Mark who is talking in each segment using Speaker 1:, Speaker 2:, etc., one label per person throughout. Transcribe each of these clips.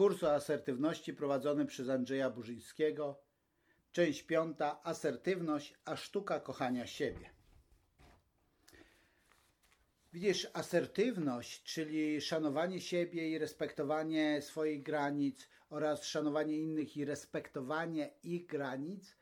Speaker 1: Kurs o asertywności prowadzony przez Andrzeja Burzyńskiego. Część piąta. Asertywność, a sztuka kochania siebie. Widzisz, asertywność, czyli szanowanie siebie i respektowanie swoich granic oraz szanowanie innych i respektowanie ich granic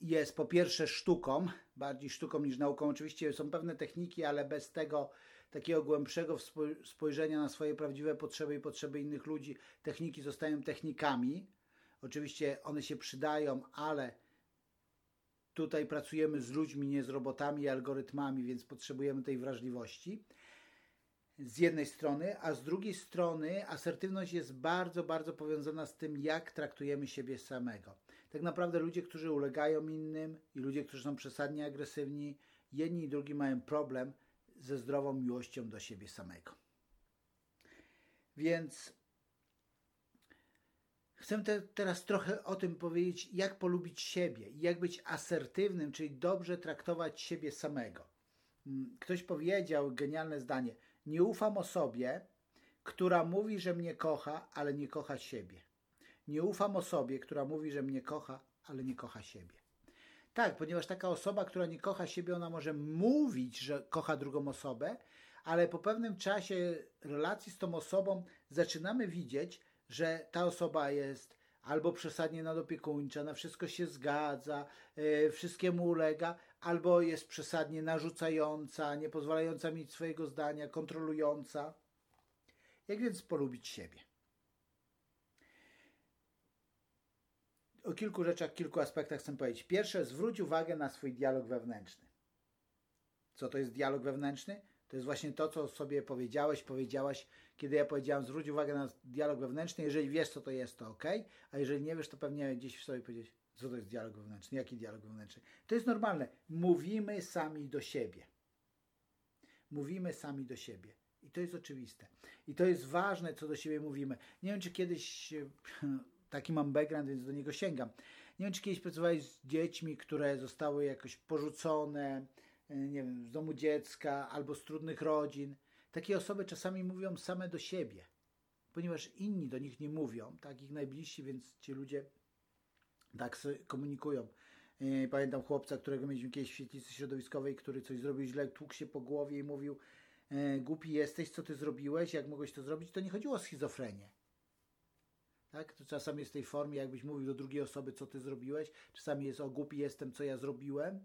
Speaker 1: jest po pierwsze sztuką, bardziej sztuką niż nauką. Oczywiście są pewne techniki, ale bez tego takiego głębszego spojrzenia na swoje prawdziwe potrzeby i potrzeby innych ludzi, techniki zostają technikami. Oczywiście one się przydają, ale tutaj pracujemy z ludźmi, nie z robotami i algorytmami, więc potrzebujemy tej wrażliwości. Z jednej strony, a z drugiej strony asertywność jest bardzo, bardzo powiązana z tym, jak traktujemy siebie samego. Tak naprawdę ludzie, którzy ulegają innym i ludzie, którzy są przesadnie agresywni, jedni i drugi mają problem ze zdrową miłością do siebie samego. Więc chcę te, teraz trochę o tym powiedzieć, jak polubić siebie i jak być asertywnym, czyli dobrze traktować siebie samego. Mm, ktoś powiedział genialne zdanie: Nie ufam osobie, która mówi, że mnie kocha, ale nie kocha siebie. Nie ufam osobie, która mówi, że mnie kocha, ale nie kocha siebie. Tak, ponieważ taka osoba, która nie kocha siebie, ona może mówić, że kocha drugą osobę, ale po pewnym czasie relacji z tą osobą zaczynamy widzieć, że ta osoba jest albo przesadnie nadopiekuńcza, na wszystko się zgadza, yy, wszystkiemu ulega, albo jest przesadnie narzucająca, nie pozwalająca mieć swojego zdania, kontrolująca. Jak więc polubić siebie? O kilku rzeczach, kilku aspektach chcę powiedzieć. Pierwsze, zwróć uwagę na swój dialog wewnętrzny. Co to jest dialog wewnętrzny? To jest właśnie to, co sobie powiedziałeś, powiedziałaś, kiedy ja powiedziałam, zwróć uwagę na dialog wewnętrzny. Jeżeli wiesz, co to jest, to ok, a jeżeli nie wiesz, to pewnie gdzieś w sobie powiedzieć, co to jest dialog wewnętrzny, jaki dialog wewnętrzny. To jest normalne. Mówimy sami do siebie. Mówimy sami do siebie. I to jest oczywiste. I to jest ważne, co do siebie mówimy. Nie wiem, czy kiedyś taki mam background, więc do niego sięgam. Nie wiem, czy kiedyś pracowałeś z dziećmi, które zostały jakoś porzucone, e, nie wiem, z domu dziecka albo z trudnych rodzin. Takie osoby czasami mówią same do siebie, ponieważ inni do nich nie mówią, tak, ich najbliżsi, więc ci ludzie tak komunikują. E, pamiętam chłopca, którego mieliśmy kiedyś w świetlicy środowiskowej, który coś zrobił źle, tłukł się po głowie i mówił e, głupi jesteś, co ty zrobiłeś, jak mogłeś to zrobić, to nie chodziło o schizofrenię. Tak? To czasami jest w tej formie, jakbyś mówił do drugiej osoby, co ty zrobiłeś. Czasami jest o głupi jestem, co ja zrobiłem.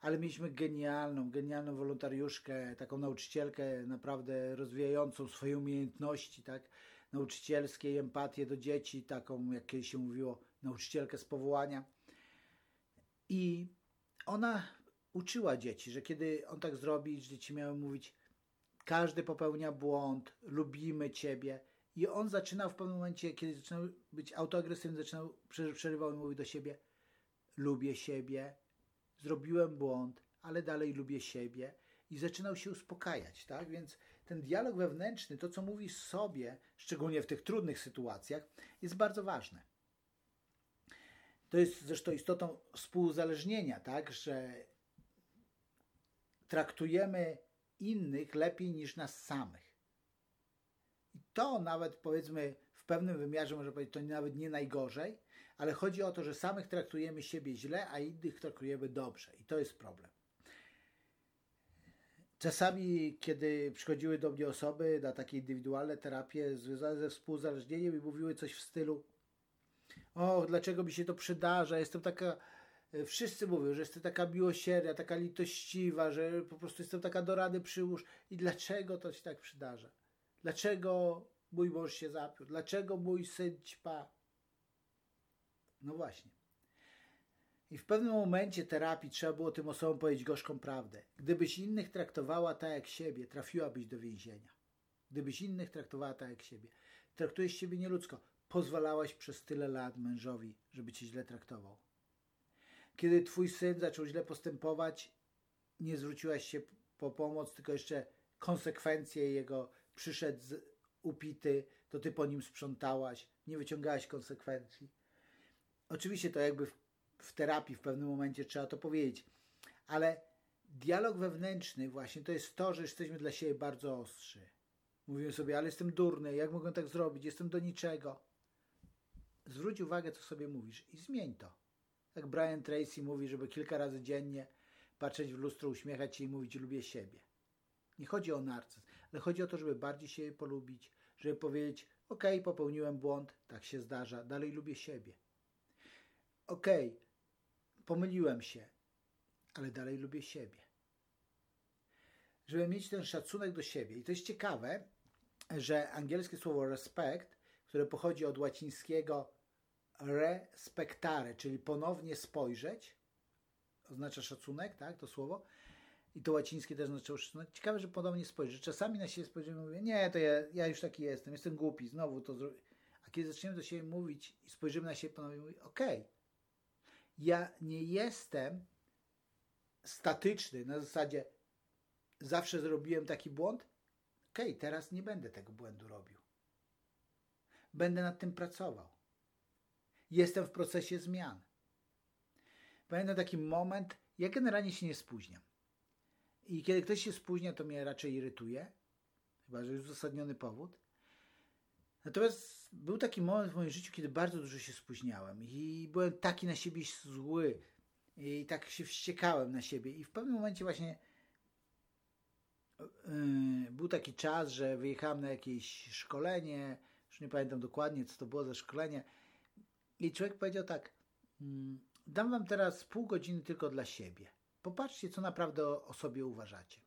Speaker 1: Ale mieliśmy genialną, genialną wolontariuszkę, taką nauczycielkę, naprawdę rozwijającą swoje umiejętności, tak? Nauczycielskie, empatię do dzieci, taką, jak kiedyś się mówiło, nauczycielkę z powołania. I ona uczyła dzieci, że kiedy on tak zrobi, dzieci miały mówić, każdy popełnia błąd, lubimy ciebie i on zaczynał w pewnym momencie, kiedy zaczynał być autoagresywny, zaczynał, przerywał i mówił do siebie, lubię siebie, zrobiłem błąd, ale dalej lubię siebie i zaczynał się uspokajać, tak? Więc ten dialog wewnętrzny, to co mówisz sobie, szczególnie w tych trudnych sytuacjach, jest bardzo ważne. To jest zresztą istotą współuzależnienia, tak? Że traktujemy innych lepiej niż nas samych. To nawet powiedzmy w pewnym wymiarze można powiedzieć, to nawet nie najgorzej, ale chodzi o to, że samych traktujemy siebie źle, a innych traktujemy dobrze. I to jest problem. Czasami, kiedy przychodziły do mnie osoby na takie indywidualne terapie związane ze współzależnieniem i mówiły coś w stylu o, dlaczego mi się to przydarza, jestem taka, wszyscy mówią, że jestem taka miłosierna, taka litościwa, że po prostu jestem taka do rady przyłóż i dlaczego to się tak przydarza? Dlaczego mój mąż się zapił? Dlaczego mój syn ćpa? No właśnie. I w pewnym momencie terapii trzeba było tym osobom powiedzieć gorzką prawdę. Gdybyś innych traktowała tak jak siebie, trafiłabyś do więzienia. Gdybyś innych traktowała tak jak siebie. Traktujesz siebie nieludzko. Pozwalałaś przez tyle lat mężowi, żeby cię źle traktował. Kiedy twój syn zaczął źle postępować, nie zwróciłaś się po pomoc, tylko jeszcze konsekwencje jego przyszedł z, upity, to ty po nim sprzątałaś, nie wyciągałaś konsekwencji. Oczywiście to jakby w, w terapii w pewnym momencie trzeba to powiedzieć, ale dialog wewnętrzny właśnie to jest to, że jesteśmy dla siebie bardzo ostrzy. Mówiłem sobie, ale jestem durny, jak mogę tak zrobić? Jestem do niczego. Zwróć uwagę, co sobie mówisz i zmień to. Jak Brian Tracy mówi, żeby kilka razy dziennie patrzeć w lustro, uśmiechać się i mówić lubię siebie. Nie chodzi o narcyzm, ale chodzi o to, żeby bardziej siebie polubić, żeby powiedzieć ok, popełniłem błąd, tak się zdarza, dalej lubię siebie. Ok, pomyliłem się, ale dalej lubię siebie. Żeby mieć ten szacunek do siebie. I to jest ciekawe, że angielskie słowo respect, które pochodzi od łacińskiego respectare, czyli ponownie spojrzeć, oznacza szacunek, tak, to słowo. I to łacińskie też oznacza szacunek. Ciekawe, że podobnie spojrzeć. Czasami na siebie spojrzymy i mówię, nie, to ja, ja już taki jestem, jestem głupi, znowu to zrobię. A kiedy zaczniemy do siebie mówić i spojrzymy na siebie ponownie, mówię, okej, okay, ja nie jestem statyczny na zasadzie zawsze zrobiłem taki błąd, okej, okay, teraz nie będę tego błędu robił. Będę nad tym pracował. Jestem w procesie zmian. Pamiętam taki moment, ja generalnie się nie spóźniam. I kiedy ktoś się spóźnia, to mnie raczej irytuje, chyba że jest uzasadniony powód. Natomiast był taki moment w moim życiu, kiedy bardzo dużo się spóźniałem. I byłem taki na siebie zły. I tak się wściekałem na siebie. I w pewnym momencie właśnie yy, był taki czas, że wyjechałem na jakieś szkolenie, już nie pamiętam dokładnie, co to było za szkolenie. I człowiek powiedział tak, yy, dam wam teraz pół godziny tylko dla siebie. Popatrzcie, co naprawdę o, o sobie uważacie.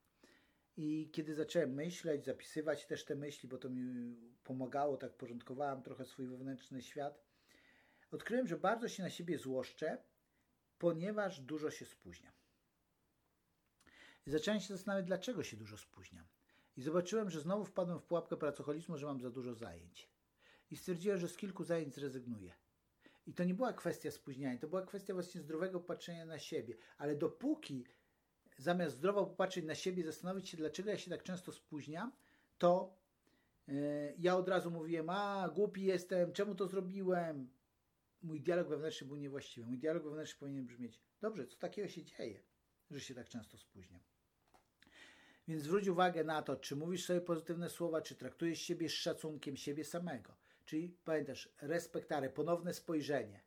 Speaker 1: I kiedy zacząłem myśleć, zapisywać też te myśli, bo to mi pomagało, tak porządkowałem trochę swój wewnętrzny świat, odkryłem, że bardzo się na siebie złoszczę, ponieważ dużo się spóźniam. I zacząłem się zastanawiać, dlaczego się dużo spóźniam. I zobaczyłem, że znowu wpadłem w pułapkę pracoholizmu, że mam za dużo zajęć. I stwierdziłem, że z kilku zajęć zrezygnuję. I to nie była kwestia spóźniania, to była kwestia właśnie zdrowego patrzenia na siebie. Ale dopóki zamiast zdrowo popatrzeć na siebie, zastanowić się, dlaczego ja się tak często spóźniam, to yy, ja od razu mówiłem, a głupi jestem, czemu to zrobiłem? Mój dialog wewnętrzny był niewłaściwy. Mój dialog wewnętrzny powinien brzmieć, dobrze, co takiego się dzieje, że się tak często spóźniam? Więc zwróć uwagę na to, czy mówisz sobie pozytywne słowa, czy traktujesz siebie z szacunkiem siebie samego. Czyli pamiętasz, respektare, ponowne spojrzenie.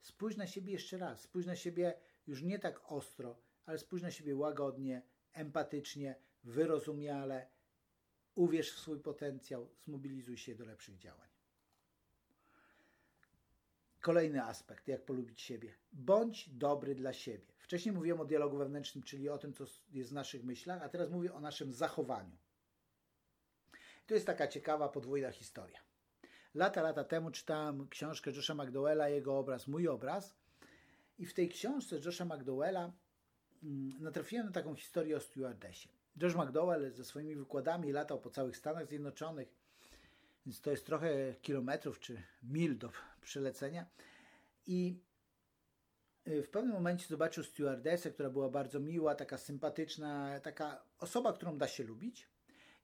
Speaker 1: Spójrz na siebie jeszcze raz, spójrz na siebie już nie tak ostro, ale spójrz na siebie łagodnie, empatycznie, wyrozumiale. Uwierz w swój potencjał, zmobilizuj się do lepszych działań. Kolejny aspekt, jak polubić siebie. Bądź dobry dla siebie. Wcześniej mówiłem o dialogu wewnętrznym, czyli o tym, co jest w naszych myślach, a teraz mówię o naszym zachowaniu. To jest taka ciekawa podwójna historia. Lata, lata temu czytałem książkę Josha McDowella, jego obraz, mój obraz. I w tej książce Josha McDowella mm, natrafiłem na taką historię o stewardessie. Josh McDowell ze swoimi wykładami latał po całych Stanach Zjednoczonych, więc to jest trochę kilometrów czy mil do przelecenia. I y, w pewnym momencie zobaczył stewardessę, która była bardzo miła, taka sympatyczna, taka osoba, którą da się lubić.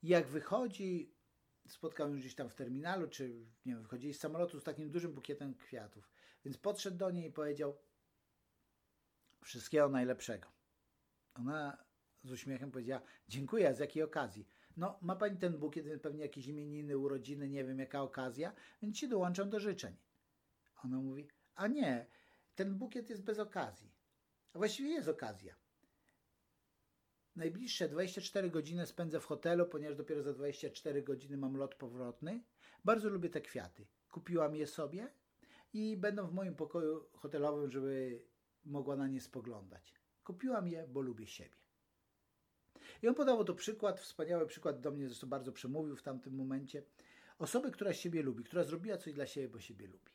Speaker 1: I jak wychodzi spotkał ją gdzieś tam w terminalu, czy nie wiem, wychodzili z samolotu z takim dużym bukietem kwiatów. Więc podszedł do niej i powiedział wszystkiego najlepszego. Ona z uśmiechem powiedziała, dziękuję, z jakiej okazji? No, ma pani ten bukiet, pewnie jakieś imieniny, urodziny, nie wiem jaka okazja, więc ci dołączam do życzeń. Ona mówi, a nie, ten bukiet jest bez okazji. A właściwie jest okazja. Najbliższe 24 godziny spędzę w hotelu, ponieważ dopiero za 24 godziny mam lot powrotny. Bardzo lubię te kwiaty. Kupiłam je sobie i będą w moim pokoju hotelowym, żeby mogła na nie spoglądać. Kupiłam je, bo lubię siebie. I on podał to przykład, wspaniały przykład do mnie, zresztą bardzo przemówił w tamtym momencie. Osoby, która siebie lubi, która zrobiła coś dla siebie, bo siebie lubi.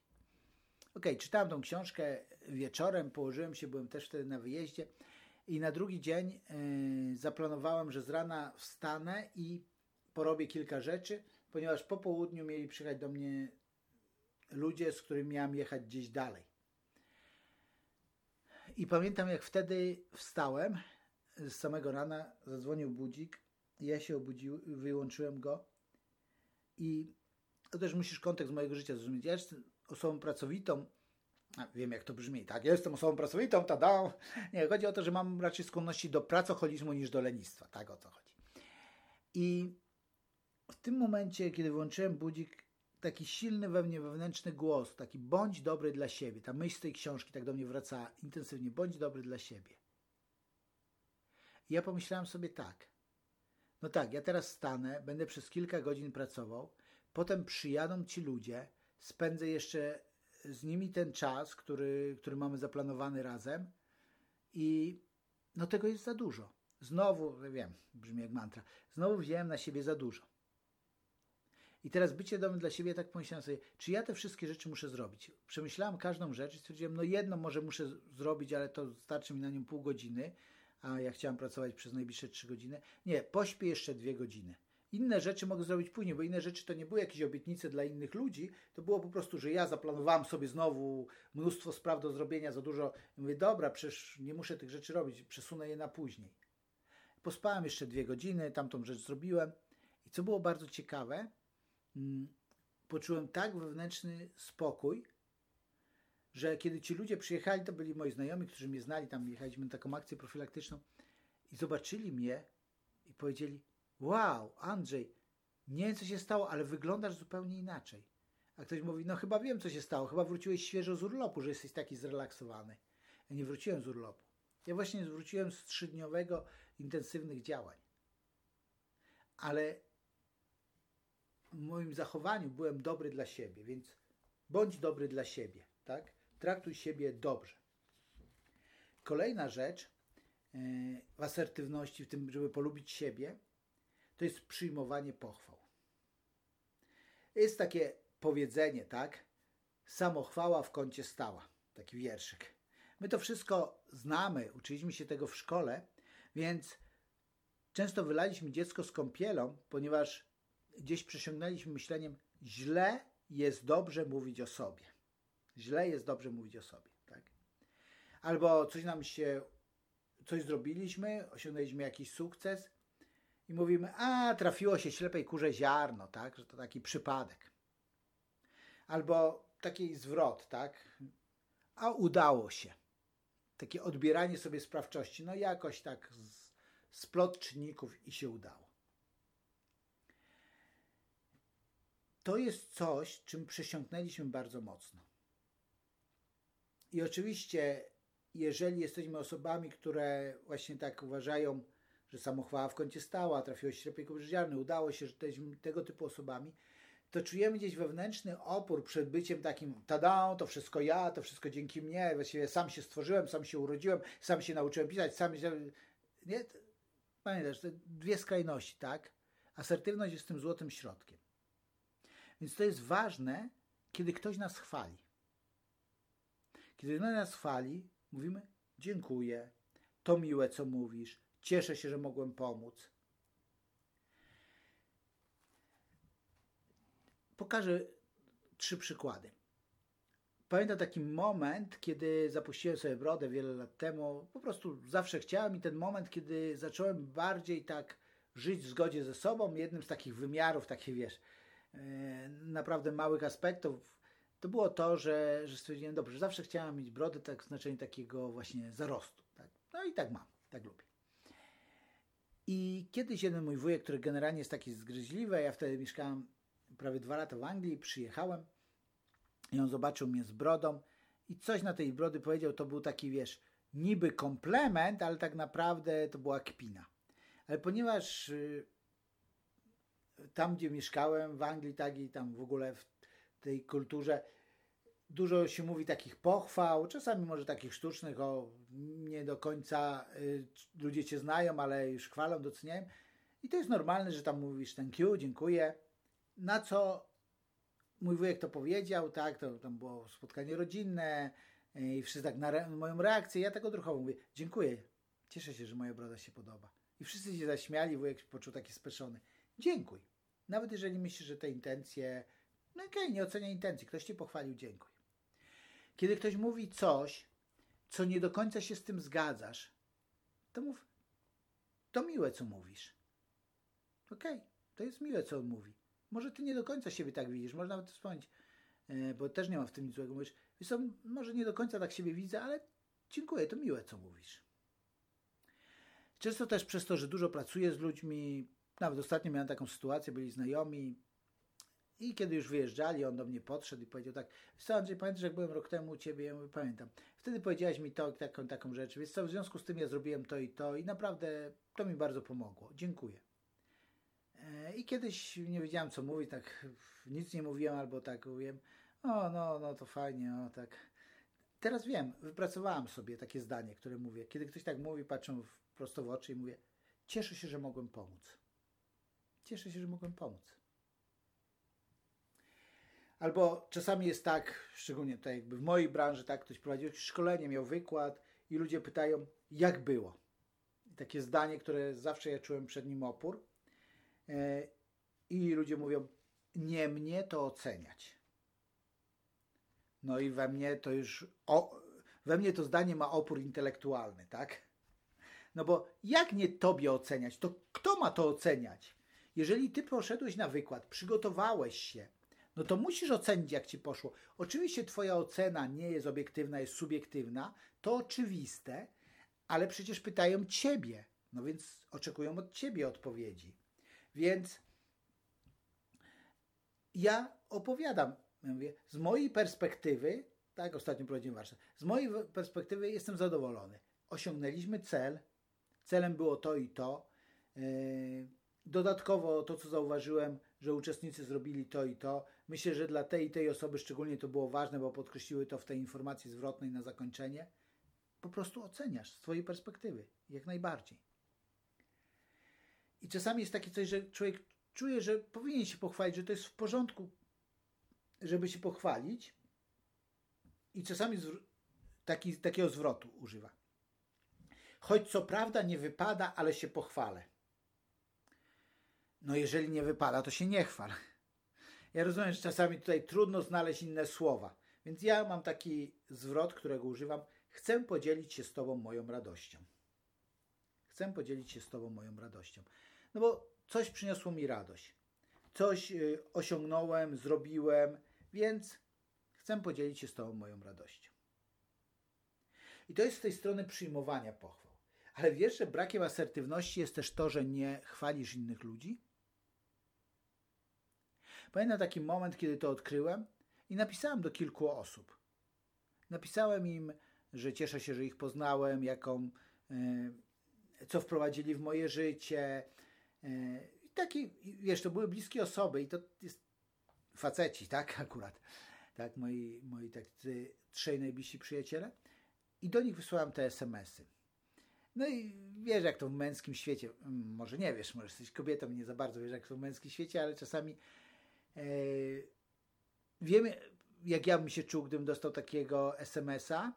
Speaker 1: Ok, czytałem tą książkę wieczorem, położyłem się, byłem też wtedy na wyjeździe i na drugi dzień yy, zaplanowałem, że z rana wstanę i porobię kilka rzeczy, ponieważ po południu mieli przyjechać do mnie ludzie, z którymi miałem jechać gdzieś dalej. I pamiętam, jak wtedy wstałem z samego rana, zadzwonił budzik, ja się obudziłem, wyłączyłem go i to też musisz kontekst mojego życia zrozumieć. Ja jestem osobą pracowitą, wiem jak to brzmi, tak? Ja jestem osobą pracowitą, tada. Nie, chodzi o to, że mam raczej skłonności do pracoholizmu niż do lenistwa, tak o co chodzi. I w tym momencie, kiedy włączyłem budzik, taki silny we mnie wewnętrzny głos, taki bądź dobry dla siebie. Ta myśl z tej książki tak do mnie wraca intensywnie. Bądź dobry dla siebie. I ja pomyślałem sobie tak. No tak, ja teraz stanę, będę przez kilka godzin pracował, potem przyjadą ci ludzie, spędzę jeszcze z nimi ten czas, który, który mamy zaplanowany razem i no tego jest za dużo. Znowu, wiem, brzmi jak mantra, znowu wziąłem na siebie za dużo. I teraz bycie domem dla siebie, tak pomyślałem sobie, czy ja te wszystkie rzeczy muszę zrobić? Przemyślałem każdą rzecz i stwierdziłem, no jedno może muszę zrobić, ale to starczy mi na nią pół godziny, a ja chciałem pracować przez najbliższe trzy godziny. Nie, pośpię jeszcze dwie godziny. Inne rzeczy mogę zrobić później, bo inne rzeczy to nie były jakieś obietnice dla innych ludzi, to było po prostu, że ja zaplanowałem sobie znowu mnóstwo spraw do zrobienia, za dużo. I mówię, dobra, przecież nie muszę tych rzeczy robić, przesunę je na później. Pospałem jeszcze dwie godziny, tamtą rzecz zrobiłem. I co było bardzo ciekawe, mm, poczułem tak wewnętrzny spokój, że kiedy ci ludzie przyjechali, to byli moi znajomi, którzy mnie znali, tam jechaliśmy na taką akcję profilaktyczną i zobaczyli mnie i powiedzieli, wow, Andrzej, nie wiem co się stało, ale wyglądasz zupełnie inaczej. A ktoś mówi, no chyba wiem co się stało, chyba wróciłeś świeżo z urlopu, że jesteś taki zrelaksowany. Ja nie wróciłem z urlopu. Ja właśnie wróciłem z trzydniowego intensywnych działań. Ale w moim zachowaniu byłem dobry dla siebie, więc bądź dobry dla siebie, tak? Traktuj siebie dobrze. Kolejna rzecz e, w asertywności, w tym, żeby polubić siebie, to jest przyjmowanie pochwał. Jest takie powiedzenie, tak? Samochwała w kącie stała. Taki wierszyk. My to wszystko znamy, uczyliśmy się tego w szkole, więc często wylaliśmy dziecko z kąpielą, ponieważ gdzieś przesiągnęliśmy myśleniem, źle jest dobrze mówić o sobie. Źle jest dobrze mówić o sobie, tak? Albo coś nam się, coś zrobiliśmy, osiągnęliśmy jakiś sukces i mówimy, a trafiło się ślepej kurze ziarno, tak? Że to taki przypadek. Albo taki zwrot, tak? A udało się. Takie odbieranie sobie sprawczości. No jakoś tak z, splot czynników i się udało. To jest coś, czym przesiąknęliśmy bardzo mocno. I oczywiście, jeżeli jesteśmy osobami, które właśnie tak uważają, że samochwała w kącie stała, trafiło ślepej kurzy udało się, że jesteśmy tego typu osobami, to czujemy gdzieś wewnętrzny opór przed byciem takim tada, to wszystko ja, to wszystko dzięki mnie, właściwie sam się stworzyłem, sam się urodziłem, sam się nauczyłem pisać, sam się... Nie? Pamiętasz, te dwie skrajności, tak? Asertywność jest tym złotym środkiem. Więc to jest ważne, kiedy ktoś nas chwali. Kiedy nas chwali, mówimy dziękuję, to miłe, co mówisz, cieszę się, że mogłem pomóc. Pokażę trzy przykłady. Pamiętam taki moment, kiedy zapuściłem sobie brodę wiele lat temu. Po prostu zawsze chciałem i ten moment, kiedy zacząłem bardziej tak żyć w zgodzie ze sobą, jednym z takich wymiarów, takich wiesz, e, naprawdę małych aspektów to było to, że, że stwierdziłem, dobrze, zawsze chciałem mieć brodę tak w znaczeniu takiego właśnie zarostu. Tak? No i tak mam, tak lubię. I kiedyś jeden mój wujek, który generalnie jest taki zgryźliwy, ja wtedy mieszkałem prawie dwa lata w Anglii, przyjechałem i on zobaczył mnie z brodą i coś na tej brody powiedział, to był taki, wiesz, niby komplement, ale tak naprawdę to była kpina. Ale ponieważ y, tam, gdzie mieszkałem w Anglii, tak i tam w ogóle w tej kulturze dużo się mówi takich pochwał, czasami może takich sztucznych, o nie do końca y, ludzie cię znają, ale już chwalą, doceniają. I to jest normalne, że tam mówisz thank you, dziękuję. Na co mój wujek to powiedział, tak, to tam było spotkanie rodzinne y, i wszyscy tak na re moją reakcję, ja tak odruchowo mówię, dziękuję, cieszę się, że moja broda się podoba. I wszyscy się zaśmiali, wujek się poczuł taki speszony. Dziękuj. Nawet jeżeli myślisz, że te intencje no okej, okay, nie ocenia intencji. Ktoś cię pochwalił, dziękuję. Kiedy ktoś mówi coś, co nie do końca się z tym zgadzasz, to mów, to miłe, co mówisz. Okej, okay, to jest miłe, co on mówi. Może ty nie do końca siebie tak widzisz, można nawet wspomnieć, e, bo też nie ma w tym nic złego. Mówisz, wiesz może nie do końca tak siebie widzę, ale dziękuję, to miłe, co mówisz. Często też przez to, że dużo pracuję z ludźmi, Nawet ostatnio miałem taką sytuację, byli znajomi i kiedy już wyjeżdżali, on do mnie podszedł i powiedział tak, co Andrzej, pamiętasz jak byłem rok temu u Ciebie? Ja mówię, pamiętam. Wtedy powiedziałaś mi to, taką, taką rzecz, więc co, w związku z tym ja zrobiłem to i to i naprawdę to mi bardzo pomogło. Dziękuję. E, I kiedyś nie wiedziałem, co mówić, tak nic nie mówiłem, albo tak mówiłem, o, no, no, to fajnie, o, tak. Teraz wiem, wypracowałem sobie takie zdanie, które mówię. Kiedy ktoś tak mówi, patrzę prosto w oczy i mówię, cieszę się, że mogłem pomóc. Cieszę się, że mogłem pomóc. Albo czasami jest tak, szczególnie tutaj jakby w mojej branży, tak, ktoś prowadził szkolenie, miał wykład i ludzie pytają, jak było. I takie zdanie, które zawsze ja czułem przed nim opór. E, I ludzie mówią, nie mnie to oceniać. No i we mnie to już, o, we mnie to zdanie ma opór intelektualny, tak? No bo jak nie tobie oceniać, to kto ma to oceniać? Jeżeli ty poszedłeś na wykład, przygotowałeś się, no to musisz ocenić, jak ci poszło. Oczywiście twoja ocena nie jest obiektywna, jest subiektywna, to oczywiste, ale przecież pytają ciebie, no więc oczekują od ciebie odpowiedzi. Więc ja opowiadam, ja mówię, z mojej perspektywy, tak, ostatnio prowadziłem warsztat, z mojej perspektywy jestem zadowolony. Osiągnęliśmy cel, celem było to i to. Yy, dodatkowo to, co zauważyłem, że uczestnicy zrobili to i to. Myślę, że dla tej i tej osoby szczególnie to było ważne, bo podkreśliły to w tej informacji zwrotnej na zakończenie. Po prostu oceniasz z Twojej perspektywy, jak najbardziej. I czasami jest takie coś, że człowiek czuje, że powinien się pochwalić, że to jest w porządku, żeby się pochwalić. I czasami taki, takiego zwrotu używa. Choć co prawda nie wypada, ale się pochwalę. No jeżeli nie wypada, to się nie chwal. Ja rozumiem, że czasami tutaj trudno znaleźć inne słowa. Więc ja mam taki zwrot, którego używam. Chcę podzielić się z Tobą moją radością. Chcę podzielić się z Tobą moją radością. No bo coś przyniosło mi radość. Coś y, osiągnąłem, zrobiłem, więc chcę podzielić się z Tobą moją radością. I to jest z tej strony przyjmowania pochwał. Ale wiesz, że brakiem asertywności jest też to, że nie chwalisz innych ludzi? Pamiętam taki moment, kiedy to odkryłem i napisałem do kilku osób. Napisałem im, że cieszę się, że ich poznałem, jaką, e, co wprowadzili w moje życie. E, taki, wiesz, to były bliskie osoby i to jest faceci, tak, akurat. Tak, moi, moi tak, trzej najbliżsi przyjaciele. I do nich wysłałem te SMS-y. No i wiesz, jak to w męskim świecie, mm, może nie wiesz, może jesteś kobietą, nie za bardzo wiesz, jak to w męskim świecie, ale czasami e, wiemy, jak ja bym się czuł, gdybym dostał takiego SMS-a.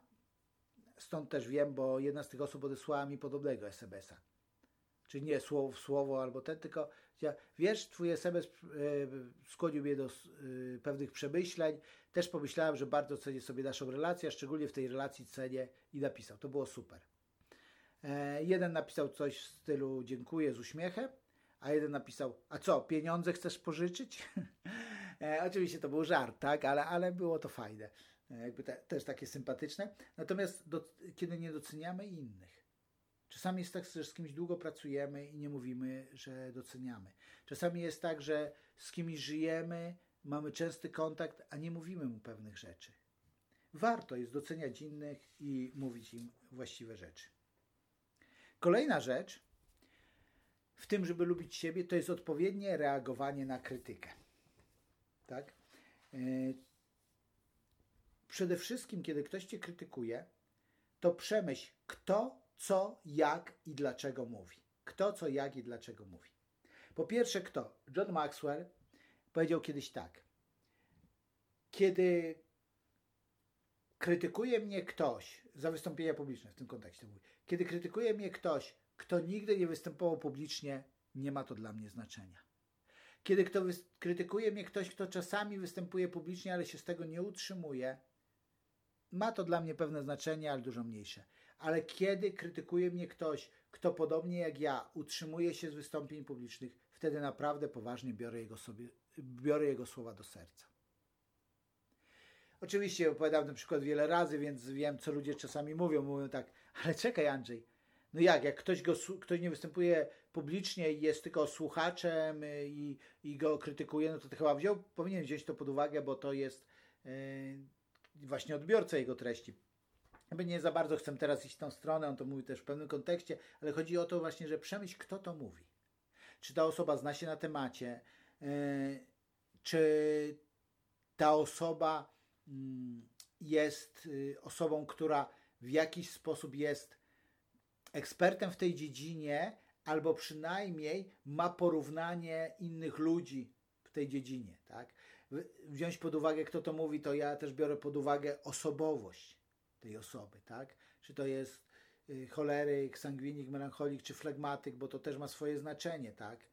Speaker 1: Stąd też wiem, bo jedna z tych osób odesłała mi podobnego SMS-a. Czyli nie słowo w słowo albo ten, tylko wiesz, twój SMS e, skłonił mnie do e, pewnych przemyśleń. Też pomyślałem, że bardzo cenię sobie naszą relację, a szczególnie w tej relacji cenię i napisał. To było super. Jeden napisał coś w stylu dziękuję z uśmiechem, a jeden napisał, a co, pieniądze chcesz pożyczyć? e, oczywiście to był żart, tak, ale, ale było to fajne. E, jakby te, też takie sympatyczne. Natomiast do, kiedy nie doceniamy innych, czasami jest tak, że z kimś długo pracujemy i nie mówimy, że doceniamy. Czasami jest tak, że z kimś żyjemy, mamy częsty kontakt, a nie mówimy mu pewnych rzeczy. Warto jest doceniać innych i mówić im właściwe rzeczy. Kolejna rzecz w tym, żeby lubić siebie, to jest odpowiednie reagowanie na krytykę. Tak? E, przede wszystkim, kiedy ktoś cię krytykuje, to przemyśl, kto, co, jak i dlaczego mówi. Kto, co, jak i dlaczego mówi. Po pierwsze, kto? John Maxwell powiedział kiedyś tak. Kiedy krytykuje mnie ktoś za wystąpienia publiczne w tym kontekście, mówi, kiedy krytykuje mnie ktoś, kto nigdy nie występował publicznie, nie ma to dla mnie znaczenia. Kiedy kto krytykuje mnie ktoś, kto czasami występuje publicznie, ale się z tego nie utrzymuje, ma to dla mnie pewne znaczenie, ale dużo mniejsze. Ale kiedy krytykuje mnie ktoś, kto podobnie jak ja utrzymuje się z wystąpień publicznych, wtedy naprawdę poważnie biorę jego, sobie, biorę jego słowa do serca. Oczywiście opowiadam ten przykład wiele razy, więc wiem, co ludzie czasami mówią. Mówią tak, ale czekaj Andrzej, No jak, jak ktoś, go, ktoś nie występuje publicznie i jest tylko słuchaczem y, i, i go krytykuje, no to, chyba wziął, powinien wziąć to pod uwagę, bo to jest yy, właśnie odbiorca jego treści. Jakby nie za bardzo chcę teraz iść w tą stronę, on to mówi też w pewnym kontekście, ale chodzi o to właśnie, że przemyśl, kto to mówi. Czy ta osoba zna się na temacie, yy, czy ta osoba yy, jest y, osobą, która w jakiś sposób jest ekspertem w tej dziedzinie, albo przynajmniej ma porównanie innych ludzi w tej dziedzinie. Tak? Wziąć pod uwagę, kto to mówi, to ja też biorę pod uwagę osobowość tej osoby. Tak? Czy to jest y, choleryk, sangwinik, melancholik czy flegmatyk, bo to też ma swoje znaczenie. Tak?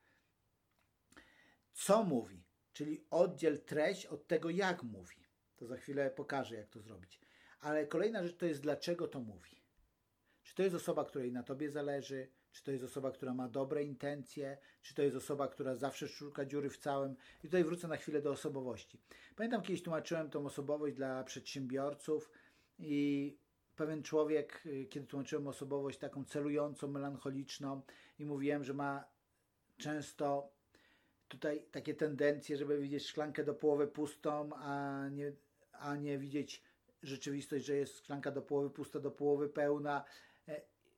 Speaker 1: Co mówi? Czyli oddziel treść od tego, jak mówi. To za chwilę pokażę, jak to zrobić. Ale kolejna rzecz to jest, dlaczego to mówi. Czy to jest osoba, której na tobie zależy, czy to jest osoba, która ma dobre intencje, czy to jest osoba, która zawsze szuka dziury w całym. I tutaj wrócę na chwilę do osobowości. Pamiętam, kiedyś tłumaczyłem tą osobowość dla przedsiębiorców i pewien człowiek, y, kiedy tłumaczyłem osobowość taką celującą, melancholiczną i mówiłem, że ma często tutaj takie tendencje, żeby widzieć szklankę do połowy pustą, a nie, a nie widzieć rzeczywistość, że jest szklanka do połowy pusta, do połowy pełna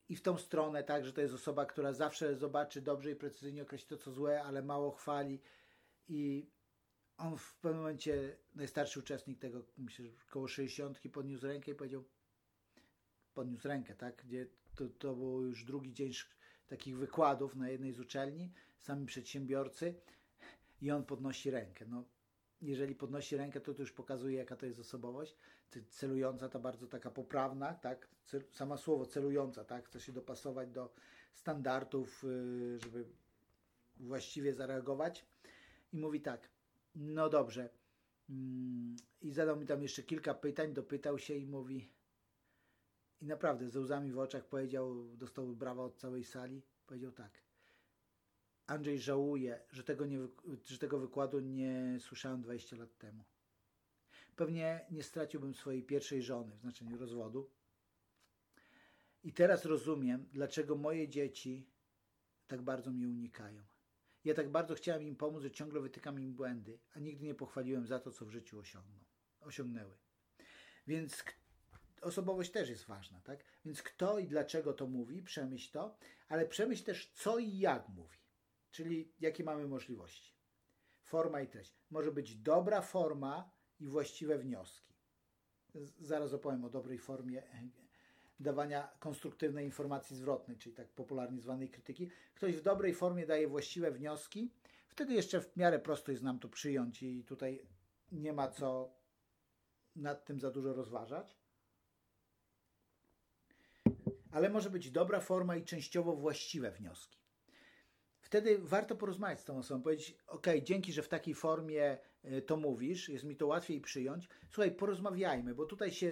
Speaker 1: i w tą stronę, tak, że to jest osoba, która zawsze zobaczy dobrze i precyzyjnie określi to, co złe, ale mało chwali i on w pewnym momencie, najstarszy uczestnik tego, myślę, że około 60 podniósł rękę i powiedział, podniósł rękę, tak, gdzie to, to był już drugi dzień takich wykładów na jednej z uczelni, sami przedsiębiorcy i on podnosi rękę. No, jeżeli podnosi rękę, to, to już pokazuje, jaka to jest osobowość. Celująca, to bardzo taka poprawna, tak? Sama słowo celująca, tak? Chce się dopasować do standardów, y, żeby właściwie zareagować. I mówi tak, no dobrze. Mm, I zadał mi tam jeszcze kilka pytań, dopytał się i mówi, i naprawdę ze łzami w oczach powiedział, dostał brawa od całej sali, powiedział tak. Andrzej żałuje, że tego, nie, że tego wykładu nie słyszałem 20 lat temu. Pewnie nie straciłbym swojej pierwszej żony w znaczeniu rozwodu. I teraz rozumiem, dlaczego moje dzieci tak bardzo mnie unikają. Ja tak bardzo chciałem im pomóc, że ciągle wytykam im błędy, a nigdy nie pochwaliłem za to, co w życiu osiągną, osiągnęły. Więc osobowość też jest ważna, tak? Więc kto i dlaczego to mówi, przemyśl to, ale przemyśl też co i jak mówi. Czyli jakie mamy możliwości. Forma i treść. Może być dobra forma i właściwe wnioski. Zaraz opowiem o dobrej formie dawania konstruktywnej informacji zwrotnej, czyli tak popularnie zwanej krytyki. Ktoś w dobrej formie daje właściwe wnioski, wtedy jeszcze w miarę prosto jest nam to przyjąć i tutaj nie ma co nad tym za dużo rozważać. Ale może być dobra forma i częściowo właściwe wnioski wtedy warto porozmawiać z tą osobą, powiedzieć, ok, dzięki, że w takiej formie y, to mówisz, jest mi to łatwiej przyjąć. Słuchaj, porozmawiajmy, bo tutaj się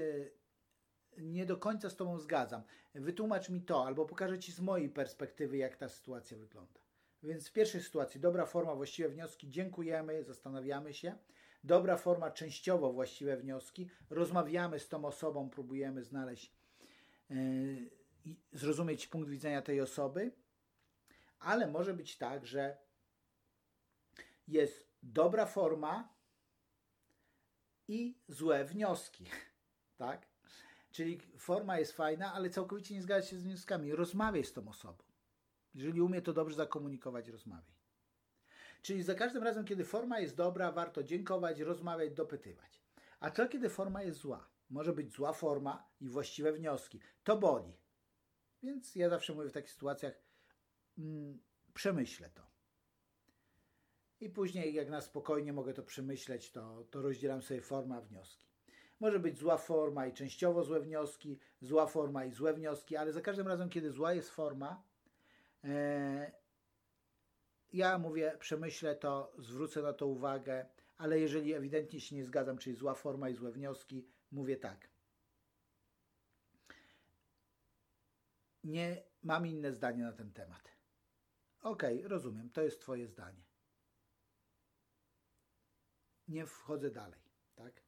Speaker 1: nie do końca z Tobą zgadzam. Wytłumacz mi to, albo pokażę Ci z mojej perspektywy, jak ta sytuacja wygląda. Więc w pierwszej sytuacji dobra forma, właściwe wnioski, dziękujemy, zastanawiamy się. Dobra forma, częściowo właściwe wnioski, rozmawiamy z tą osobą, próbujemy znaleźć yy, zrozumieć punkt widzenia tej osoby ale może być tak, że jest dobra forma i złe wnioski, tak? Czyli forma jest fajna, ale całkowicie nie zgadza się z wnioskami. Rozmawiaj z tą osobą. Jeżeli umie to dobrze zakomunikować, rozmawiaj. Czyli za każdym razem, kiedy forma jest dobra, warto dziękować, rozmawiać, dopytywać. A co kiedy forma jest zła? Może być zła forma i właściwe wnioski. To boli. Więc ja zawsze mówię w takich sytuacjach, przemyślę to. I później, jak na spokojnie mogę to przemyśleć, to, to rozdzielam sobie formę a wnioski. Może być zła forma i częściowo złe wnioski, zła forma i złe wnioski, ale za każdym razem, kiedy zła jest forma, e, ja mówię, przemyślę to, zwrócę na to uwagę, ale jeżeli ewidentnie się nie zgadzam, czyli zła forma i złe wnioski, mówię tak. Nie mam inne zdanie na ten temat. Okej, okay, rozumiem, to jest Twoje zdanie. Nie wchodzę dalej, tak?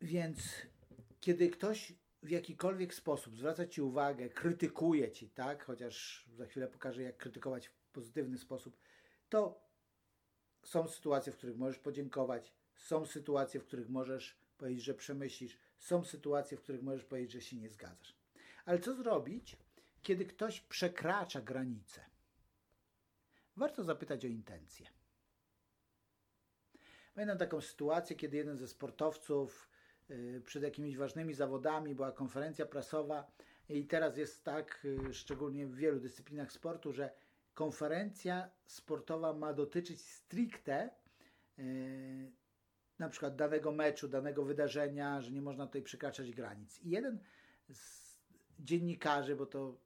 Speaker 1: Więc kiedy ktoś w jakikolwiek sposób zwraca Ci uwagę, krytykuje Ci, tak? Chociaż za chwilę pokażę, jak krytykować w pozytywny sposób, to są sytuacje, w których możesz podziękować, są sytuacje, w których możesz powiedzieć, że przemyślisz, są sytuacje, w których możesz powiedzieć, że się nie zgadzasz. Ale co zrobić, kiedy ktoś przekracza granice? Warto zapytać o intencje. Pamiętam taką sytuację, kiedy jeden ze sportowców y, przed jakimiś ważnymi zawodami była konferencja prasowa i teraz jest tak, y, szczególnie w wielu dyscyplinach sportu, że konferencja sportowa ma dotyczyć stricte y, na przykład danego meczu, danego wydarzenia, że nie można tutaj przekraczać granic. I jeden z dziennikarzy, bo to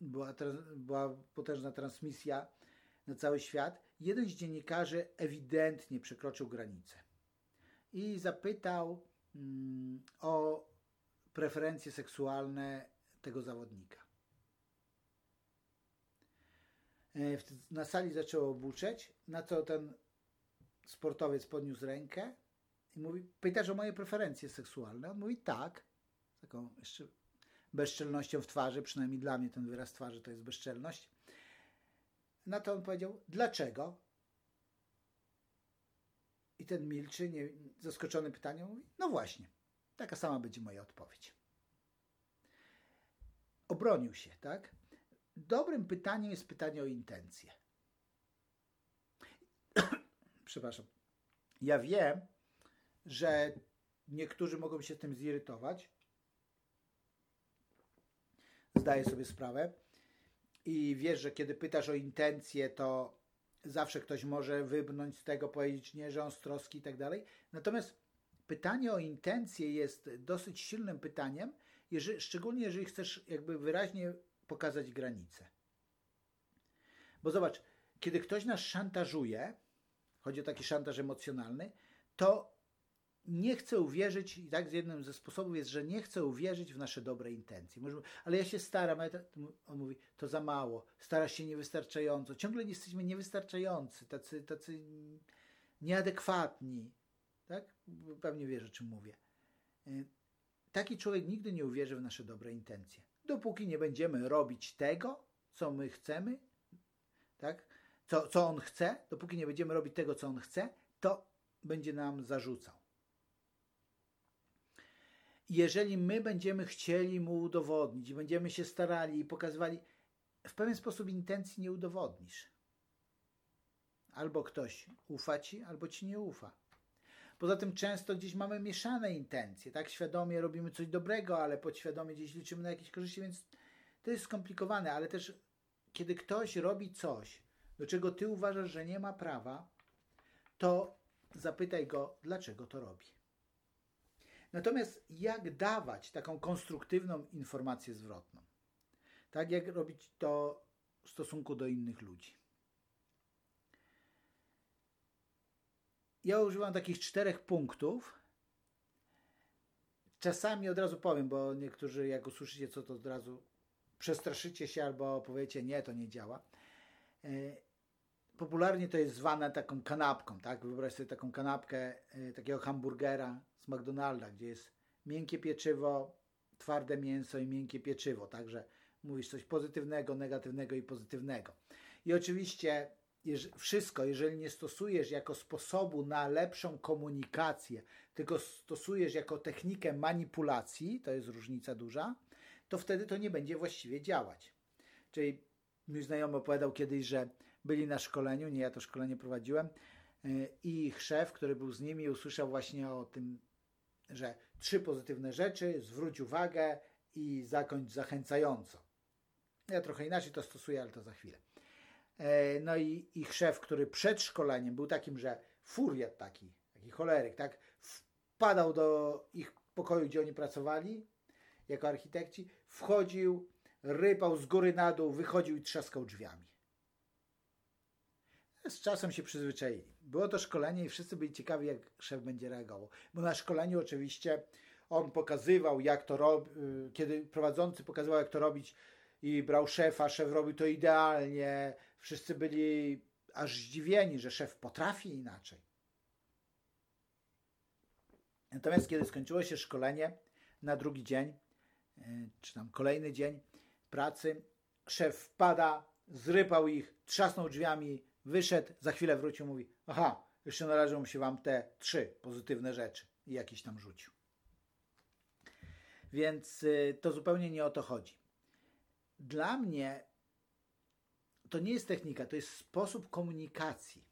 Speaker 1: była, była potężna transmisja na cały świat, jeden z dziennikarzy ewidentnie przekroczył granicę i zapytał mm, o preferencje seksualne tego zawodnika. E, na sali zaczęło buczeć, na co ten sportowiec podniósł rękę i mówi, pytasz o moje preferencje seksualne? On mówi tak, taką jeszcze bezczelnością w twarzy, przynajmniej dla mnie ten wyraz twarzy to jest bezczelność. Na to on powiedział, dlaczego? I ten milczy, nie, zaskoczony pytaniem, mówi, no właśnie, taka sama będzie moja odpowiedź. Obronił się, tak? Dobrym pytaniem jest pytanie o intencje. Przepraszam. Ja wiem, że niektórzy mogą się tym zirytować. Zdaję sobie sprawę. I wiesz, że kiedy pytasz o intencje, to zawsze ktoś może wybrnąć z tego, powiedzieć nie, że on z troski i tak dalej. Natomiast pytanie o intencje jest dosyć silnym pytaniem, jeżeli, szczególnie jeżeli chcesz jakby wyraźnie pokazać granice. Bo zobacz, kiedy ktoś nas szantażuje, chodzi o taki szantaż emocjonalny, to nie chcę uwierzyć, i tak z jednym ze sposobów jest, że nie chcę uwierzyć w nasze dobre intencje. Może, ale ja się staram, ale on mówi, to za mało, starasz się niewystarczająco, ciągle jesteśmy niewystarczający, tacy, tacy nieadekwatni. Tak? Pewnie wiesz, o czym mówię. Y, taki człowiek nigdy nie uwierzy w nasze dobre intencje. Dopóki nie będziemy robić tego, co my chcemy, tak? co, co on chce, dopóki nie będziemy robić tego, co on chce, to będzie nam zarzucał jeżeli my będziemy chcieli mu udowodnić, będziemy się starali i pokazywali, w pewien sposób intencji nie udowodnisz. Albo ktoś ufa ci, albo ci nie ufa. Poza tym często gdzieś mamy mieszane intencje, tak? Świadomie robimy coś dobrego, ale podświadomie gdzieś liczymy na jakieś korzyści, więc to jest skomplikowane, ale też kiedy ktoś robi coś, do czego ty uważasz, że nie ma prawa, to zapytaj go, dlaczego to robi. Natomiast jak dawać taką konstruktywną informację zwrotną? Tak jak robić to w stosunku do innych ludzi? Ja używam takich czterech punktów. Czasami od razu powiem, bo niektórzy jak usłyszycie co to od razu przestraszycie się albo powiecie nie, to nie działa. Popularnie to jest zwane taką kanapką, tak? Wyobraź sobie taką kanapkę e, takiego hamburgera z McDonalda, gdzie jest miękkie pieczywo, twarde mięso i miękkie pieczywo. Także mówisz coś pozytywnego, negatywnego i pozytywnego. I oczywiście wszystko, jeżeli nie stosujesz jako sposobu na lepszą komunikację, tylko stosujesz jako technikę manipulacji, to jest różnica duża, to wtedy to nie będzie właściwie działać. Czyli mój znajomy opowiadał kiedyś, że byli na szkoleniu, nie ja to szkolenie prowadziłem, y, i ich szef, który był z nimi, usłyszał właśnie o tym że trzy pozytywne rzeczy, zwróć uwagę i zakończ zachęcająco. Ja trochę inaczej to stosuję, ale to za chwilę. E, no i ich szef, który przed szkoleniem był takim, że furiat taki, taki choleryk, tak, wpadał do ich pokoju, gdzie oni pracowali jako architekci, wchodził, rypał z góry na dół, wychodził i trzaskał drzwiami. Z czasem się przyzwyczaili. Było to szkolenie i wszyscy byli ciekawi, jak szef będzie reagował. Bo na szkoleniu oczywiście on pokazywał, jak to robić, y, kiedy prowadzący pokazywał, jak to robić i brał szefa, szef robił to idealnie. Wszyscy byli aż zdziwieni, że szef potrafi inaczej. Natomiast kiedy skończyło się szkolenie, na drugi dzień czy tam kolejny dzień pracy, szef wpada, zrypał ich, trzasnął drzwiami, wyszedł, za chwilę wrócił, mówi, aha, jeszcze należą się wam te trzy pozytywne rzeczy i jakiś tam rzucił. Więc y, to zupełnie nie o to chodzi. Dla mnie to nie jest technika, to jest sposób komunikacji.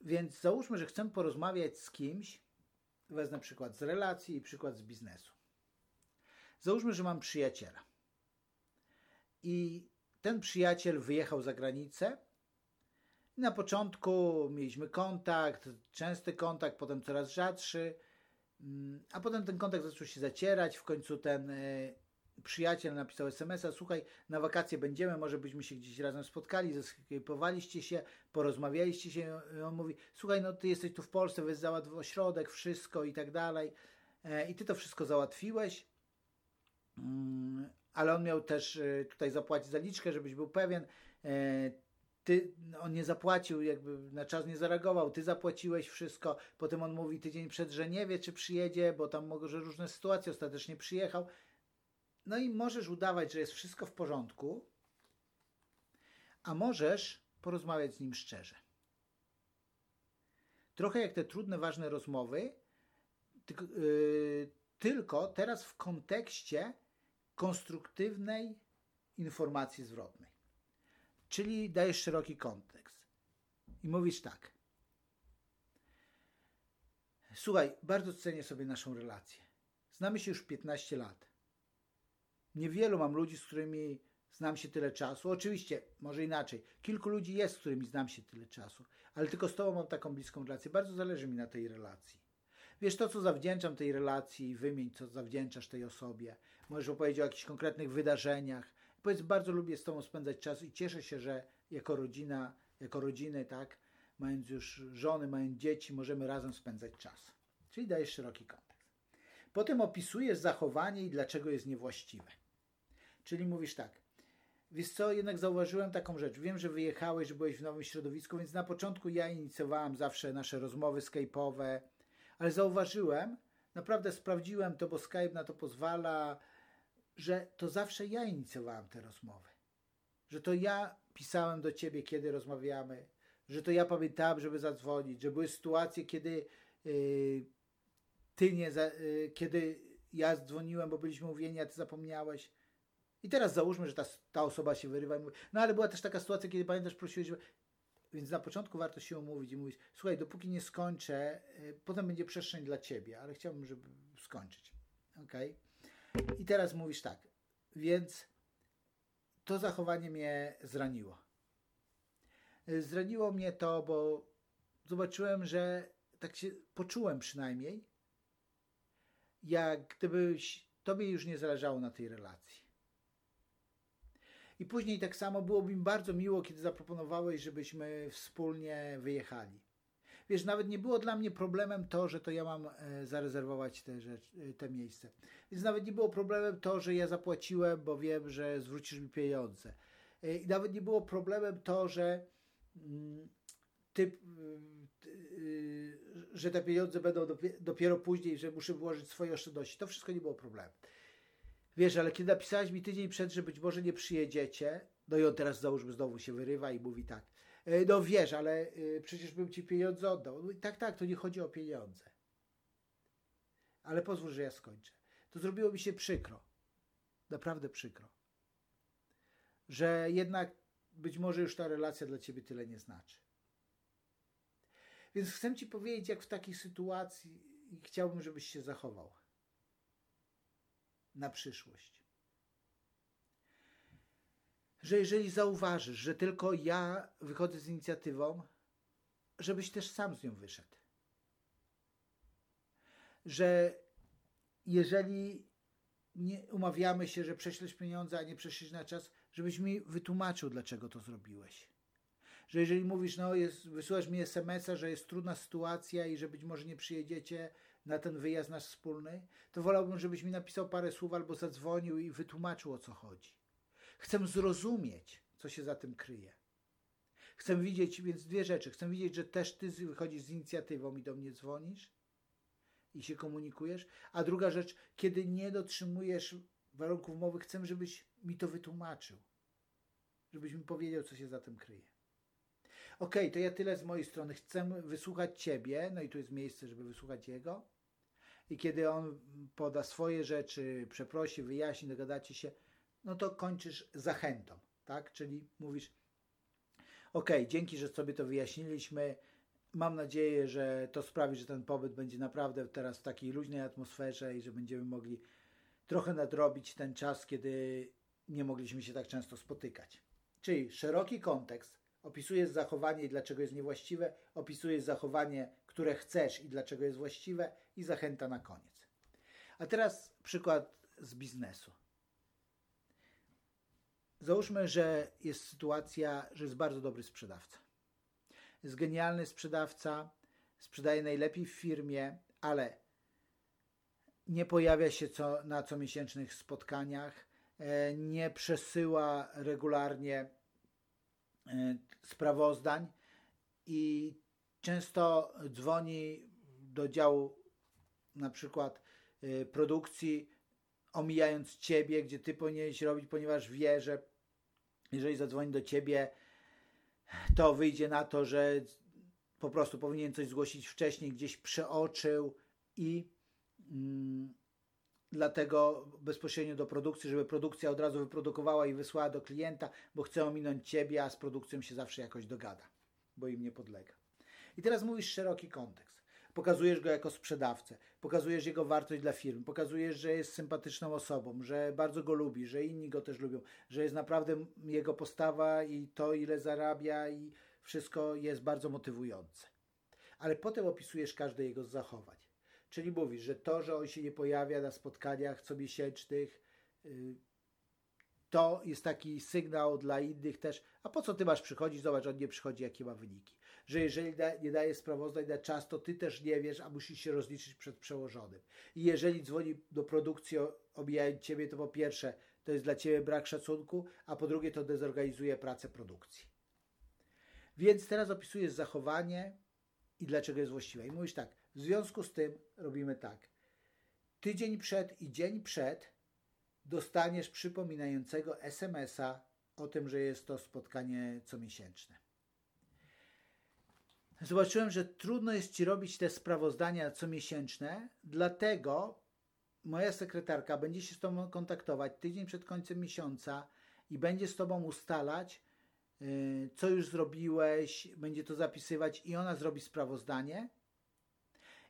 Speaker 1: Więc załóżmy, że chcę porozmawiać z kimś, wezmę przykład z relacji i przykład z biznesu. Załóżmy, że mam przyjaciela. I ten przyjaciel wyjechał za granicę. Na początku mieliśmy kontakt, częsty kontakt, potem coraz rzadszy, mm, a potem ten kontakt zaczął się zacierać. W końcu ten e, przyjaciel napisał SMS-a: Słuchaj, na wakacje będziemy, może byśmy się gdzieś razem spotkali, zeskapowaliście się, porozmawialiście się. I on mówi: Słuchaj, no ty jesteś tu w Polsce, weź załatw ośrodek, wszystko i tak dalej. E, I ty to wszystko załatwiłeś. Ale on miał też e, tutaj zapłacić zaliczkę, żebyś był pewien. E, ty, on nie zapłacił, jakby na czas nie zareagował, ty zapłaciłeś wszystko. Potem on mówi tydzień przed, że nie wie, czy przyjedzie, bo tam może różne sytuacje, ostatecznie przyjechał. No i możesz udawać, że jest wszystko w porządku, a możesz porozmawiać z nim szczerze. Trochę jak te trudne, ważne rozmowy, tylko, yy, tylko teraz w kontekście konstruktywnej informacji zwrotnej. Czyli dajesz szeroki kontekst. I mówisz tak. Słuchaj, bardzo cenię sobie naszą relację. Znamy się już 15 lat. Niewielu mam ludzi, z którymi znam się tyle czasu. Oczywiście, może inaczej. Kilku ludzi jest, z którymi znam się tyle czasu, ale tylko z Tobą mam taką bliską relację. Bardzo zależy mi na tej relacji. Wiesz to, co zawdzięczam tej relacji, wymień, co zawdzięczasz tej osobie. Możesz opowiedzieć o jakichś konkretnych wydarzeniach. Powiedz, bardzo lubię z Tobą spędzać czas i cieszę się, że jako rodzina, jako rodziny, tak, mając już żony, mając dzieci, możemy razem spędzać czas. Czyli dajesz szeroki kontekst. Potem opisujesz zachowanie i dlaczego jest niewłaściwe. Czyli mówisz tak, wiesz co, jednak zauważyłem taką rzecz. Wiem, że wyjechałeś, że byłeś w nowym środowisku, więc na początku ja inicjowałam zawsze nasze rozmowy skype'owe, ale zauważyłem, naprawdę sprawdziłem to, bo Skype na to pozwala, że to zawsze ja inicjowałem te rozmowy. Że to ja pisałem do ciebie, kiedy rozmawiamy, że to ja pamiętałem, żeby zadzwonić, że były sytuacje, kiedy yy, ty nie, za, yy, kiedy ja dzwoniłem, bo byliśmy mówieni, a ty zapomniałeś. I teraz załóżmy, że ta, ta osoba się wyrywa i mówi, no ale była też taka sytuacja, kiedy pamiętasz, prosiłeś. Więc na początku warto się umówić i mówić, słuchaj, dopóki nie skończę, y, potem będzie przestrzeń dla ciebie, ale chciałbym, żeby skończyć. ok? I teraz mówisz tak, więc to zachowanie mnie zraniło. Y, zraniło mnie to, bo zobaczyłem, że tak się poczułem przynajmniej, jak gdybyś tobie już nie zależało na tej relacji. I później tak samo byłoby mi bardzo miło, kiedy zaproponowałeś, żebyśmy wspólnie wyjechali. Wiesz, nawet nie było dla mnie problemem to, że to ja mam e, zarezerwować te, rzecz, te miejsce. Więc nawet nie było problemem to, że ja zapłaciłem, bo wiem, że zwrócisz mi pieniądze. E, I nawet nie było problemem to, że mm, ty, że te pieniądze będą dopiero później, że muszę włożyć swoje oszczędności. To wszystko nie było problemem. Wiesz, ale kiedy napisałeś mi tydzień przed, że być może nie przyjedziecie, no i on teraz załóżmy znowu się wyrywa i mówi tak, e, no wiesz, ale e, przecież bym ci pieniądze oddał. Mówi, tak, tak, to nie chodzi o pieniądze. Ale pozwól, że ja skończę. To zrobiło mi się przykro. Naprawdę przykro. Że jednak być może już ta relacja dla ciebie tyle nie znaczy. Więc chcę ci powiedzieć, jak w takiej sytuacji chciałbym, żebyś się zachował na przyszłość. Że jeżeli zauważysz, że tylko ja wychodzę z inicjatywą, żebyś też sam z nią wyszedł. Że jeżeli nie umawiamy się, że prześlesz pieniądze, a nie prześlesz na czas, żebyś mi wytłumaczył, dlaczego to zrobiłeś. Że jeżeli mówisz, no jest, wysyłasz mi SMS-a, że jest trudna sytuacja i że być może nie przyjedziecie, na ten wyjazd nasz wspólny, to wolałbym, żebyś mi napisał parę słów albo zadzwonił i wytłumaczył o co chodzi. Chcę zrozumieć, co się za tym kryje. Chcę widzieć, więc dwie rzeczy. Chcę widzieć, że też ty wychodzisz z inicjatywą i do mnie dzwonisz. i się komunikujesz. A druga rzecz, kiedy nie dotrzymujesz warunków umowy, chcę, żebyś mi to wytłumaczył. Żebyś mi powiedział, co się za tym kryje. Ok, to ja tyle z mojej strony. Chcę wysłuchać Ciebie, no i tu jest miejsce, żeby wysłuchać Jego. I kiedy On poda swoje rzeczy, przeprosi, wyjaśni, dogadacie się, no to kończysz zachętą, tak? Czyli mówisz, ok, dzięki, że sobie to wyjaśniliśmy, mam nadzieję, że to sprawi, że ten pobyt będzie naprawdę teraz w takiej luźnej atmosferze i że będziemy mogli trochę nadrobić ten czas, kiedy nie mogliśmy się tak często spotykać. Czyli szeroki kontekst, opisujesz zachowanie i dlaczego jest niewłaściwe, opisujesz zachowanie, które chcesz i dlaczego jest właściwe i zachęta na koniec. A teraz przykład z biznesu. Załóżmy, że jest sytuacja, że jest bardzo dobry sprzedawca. Jest genialny sprzedawca, sprzedaje najlepiej w firmie, ale nie pojawia się co, na comiesięcznych spotkaniach, e, nie przesyła regularnie sprawozdań i często dzwoni do działu na przykład e, produkcji, omijając ciebie, gdzie ty powinieneś robić, ponieważ wie, że jeżeli zadzwoni do ciebie, to wyjdzie na to, że po prostu powinien coś zgłosić wcześniej, gdzieś przeoczył i mm, dlatego bezpośrednio do produkcji, żeby produkcja od razu wyprodukowała i wysłała do klienta, bo chce ominąć ciebie, a z produkcją się zawsze jakoś dogada, bo im nie podlega. I teraz mówisz szeroki kontekst. Pokazujesz go jako sprzedawcę, pokazujesz jego wartość dla firmy, pokazujesz, że jest sympatyczną osobą, że bardzo go lubi, że inni go też lubią, że jest naprawdę jego postawa i to, ile zarabia, i wszystko jest bardzo motywujące. Ale potem opisujesz każde jego zachowań. Czyli mówisz, że to, że on się nie pojawia na spotkaniach comiesięcznych, yy, to jest taki sygnał dla innych też, a po co ty masz przychodzić? Zobacz, on nie przychodzi, jakie ma wyniki. Że jeżeli da, nie daje sprawozdań na czas, to ty też nie wiesz, a musisz się rozliczyć przed przełożonym. I jeżeli dzwoni do produkcji, obijając ciebie, to po pierwsze, to jest dla ciebie brak szacunku, a po drugie, to dezorganizuje pracę produkcji. Więc teraz opisujesz zachowanie i dlaczego jest właściwe. I mówisz tak, w związku z tym robimy tak. Tydzień przed i dzień przed dostaniesz przypominającego SMS-a o tym, że jest to spotkanie comiesięczne. Zobaczyłem, że trudno jest Ci robić te sprawozdania comiesięczne, dlatego moja sekretarka będzie się z Tobą kontaktować tydzień przed końcem miesiąca i będzie z Tobą ustalać, y, co już zrobiłeś, będzie to zapisywać i ona zrobi sprawozdanie.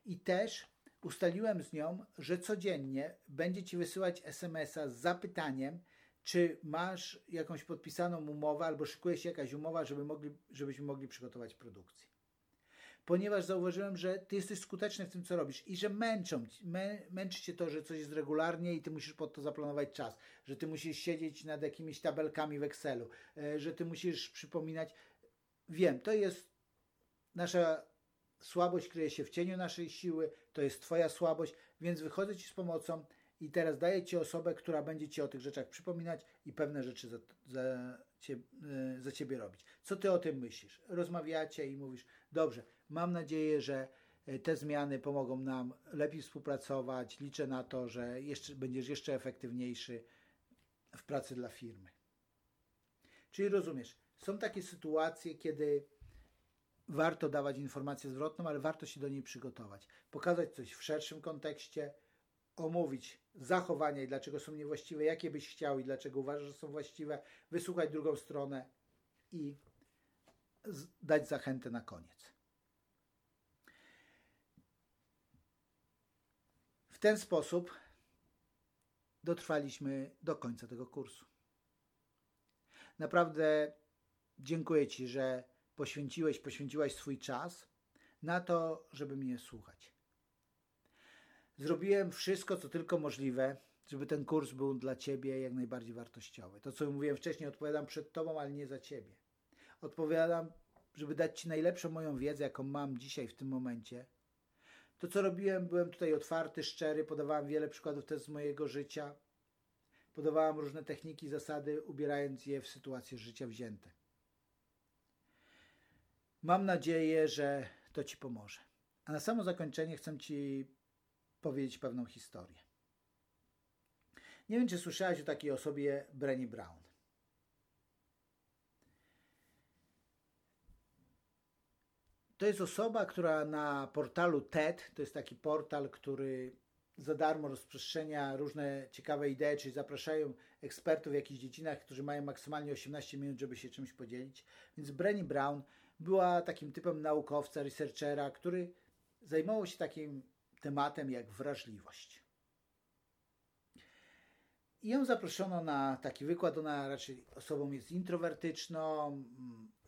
Speaker 1: I też ustaliłem z nią, że codziennie będzie Ci wysyłać SMS-a z zapytaniem, czy masz jakąś podpisaną umowę albo szykuje się jakaś umowa, żeby mogli, żebyśmy mogli przygotować produkcję. Ponieważ zauważyłem, że Ty jesteś skuteczny w tym, co robisz i że męczą, mę, męczy Cię to, że coś jest regularnie i Ty musisz pod to zaplanować czas, że Ty musisz siedzieć nad jakimiś tabelkami w Excelu, e, że Ty musisz przypominać. Wiem, to jest nasza Słabość kryje się w cieniu naszej siły, to jest Twoja słabość, więc wychodzę Ci z pomocą i teraz daję Ci osobę, która będzie Ci o tych rzeczach przypominać i pewne rzeczy za, za, cie, e, za Ciebie robić. Co Ty o tym myślisz? Rozmawiacie i mówisz, dobrze, mam nadzieję, że e, te zmiany pomogą nam lepiej współpracować. Liczę na to, że jeszcze, będziesz jeszcze efektywniejszy w pracy dla firmy. Czyli rozumiesz, są takie sytuacje, kiedy warto dawać informację zwrotną, ale warto się do niej przygotować. Pokazać coś w szerszym kontekście, omówić zachowania i dlaczego są niewłaściwe, jakie byś chciał i dlaczego uważasz, że są właściwe, wysłuchać drugą stronę i dać zachętę na koniec. W ten sposób dotrwaliśmy do końca tego kursu. Naprawdę dziękuję Ci, że poświęciłeś, poświęciłaś swój czas na to, żeby mnie słuchać. Zrobiłem wszystko, co tylko możliwe, żeby ten kurs był dla Ciebie jak najbardziej wartościowy. To, co mówiłem wcześniej, odpowiadam przed Tobą, ale nie za Ciebie. Odpowiadam, żeby dać Ci najlepszą moją wiedzę, jaką mam dzisiaj w tym momencie. To, co robiłem, byłem tutaj otwarty, szczery, podawałem wiele przykładów też z mojego życia. Podawałem różne techniki, zasady, ubierając je w sytuacje życia wzięte. Mam nadzieję, że to Ci pomoże. A na samo zakończenie chcę Ci powiedzieć pewną historię. Nie wiem, czy słyszałeś o takiej osobie Brenny Brown. To jest osoba, która na portalu TED, to jest taki portal, który za darmo rozprzestrzenia różne ciekawe idee, czyli zapraszają ekspertów w jakichś dziedzinach, którzy mają maksymalnie 18 minut, żeby się czymś podzielić. Więc Brenny Brown była takim typem naukowca, researchera, który zajmował się takim tematem jak wrażliwość. I ją zaproszono na taki wykład. Ona raczej osobą jest introwertyczną,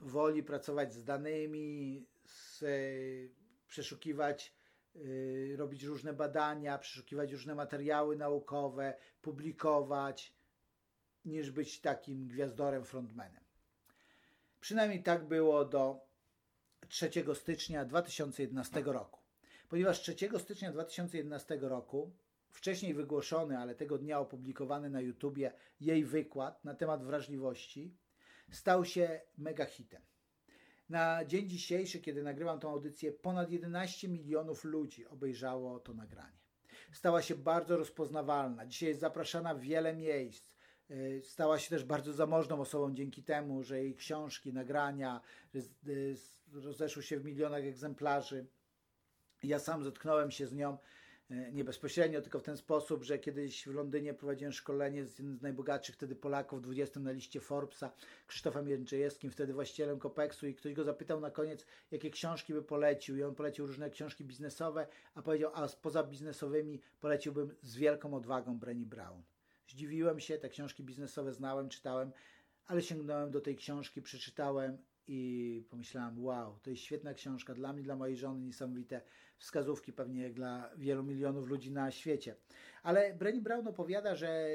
Speaker 1: woli pracować z danymi, z, przeszukiwać, y, robić różne badania, przeszukiwać różne materiały naukowe, publikować, niż być takim gwiazdorem, frontmanem. Przynajmniej tak było do 3 stycznia 2011 roku. Ponieważ 3 stycznia 2011 roku wcześniej wygłoszony, ale tego dnia opublikowany na YouTubie jej wykład na temat wrażliwości stał się mega hitem. Na dzień dzisiejszy, kiedy nagrywam tą audycję, ponad 11 milionów ludzi obejrzało to nagranie. Stała się bardzo rozpoznawalna. Dzisiaj jest zapraszana w wiele miejsc. Y, stała się też bardzo zamożną osobą dzięki temu, że jej książki, nagrania y, rozeszły się w milionach egzemplarzy. Ja sam zetknąłem się z nią E, nie bezpośrednio, tylko w ten sposób, że kiedyś w Londynie prowadziłem szkolenie z jednym z najbogatszych wtedy Polaków, 20 na liście Forbesa, Krzysztofem Jędrzejewskim, wtedy właścicielem Kopeksu i ktoś go zapytał na koniec, jakie książki by polecił i on polecił różne książki biznesowe, a powiedział, a poza biznesowymi poleciłbym z wielką odwagą Brenny Brown. Zdziwiłem się, te książki biznesowe znałem, czytałem, ale sięgnąłem do tej książki, przeczytałem i pomyślałem, wow, to jest świetna książka dla mnie, dla mojej żony, niesamowite wskazówki pewnie dla wielu milionów ludzi na świecie. Ale Brenny Brown opowiada, że